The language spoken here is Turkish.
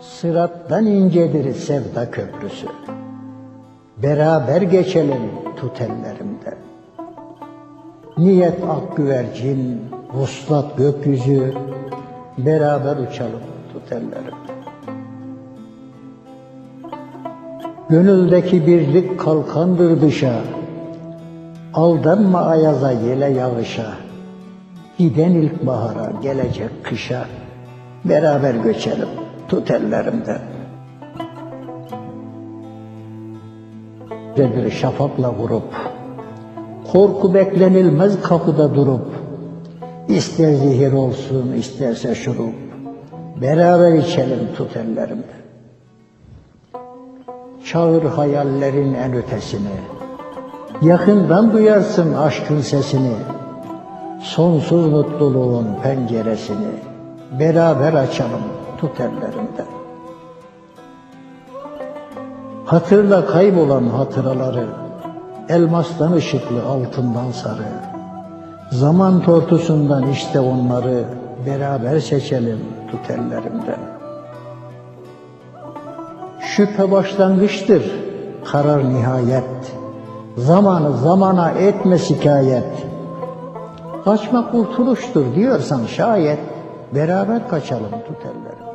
Sırattan incedir sevda köprüsü. Beraber geçelim tut ellerimde. Niyet ak güvercin, vuslat gökyüzü, beraber uçalım tut ellerimde. Gönüldeki birlik kalkandır dışa, aldanma ayaza yele yağışa, giden ilk bahara gelecek kışa, beraber göçelim tut ellerimden. bir şafakla vurup, korku beklenilmez kapıda durup, ister zehir olsun isterse şurup, beraber içelim tut ellerimden. Çağır hayallerin en ötesini, yakından duyarsın aşkın sesini, sonsuz mutluluğun penceresini, beraber açalım tut ellerimden. Hatırla kaybolan hatıraları, elmastan ışıklı altından sarı. Zaman tortusundan işte onları beraber seçelim tut ellerimden. Şüphe başlangıçtır, karar nihayet. Zamanı zamana etme şikayet. Kaçmak kurtuluştur diyorsan şayet beraber kaçalım tut ellerimden.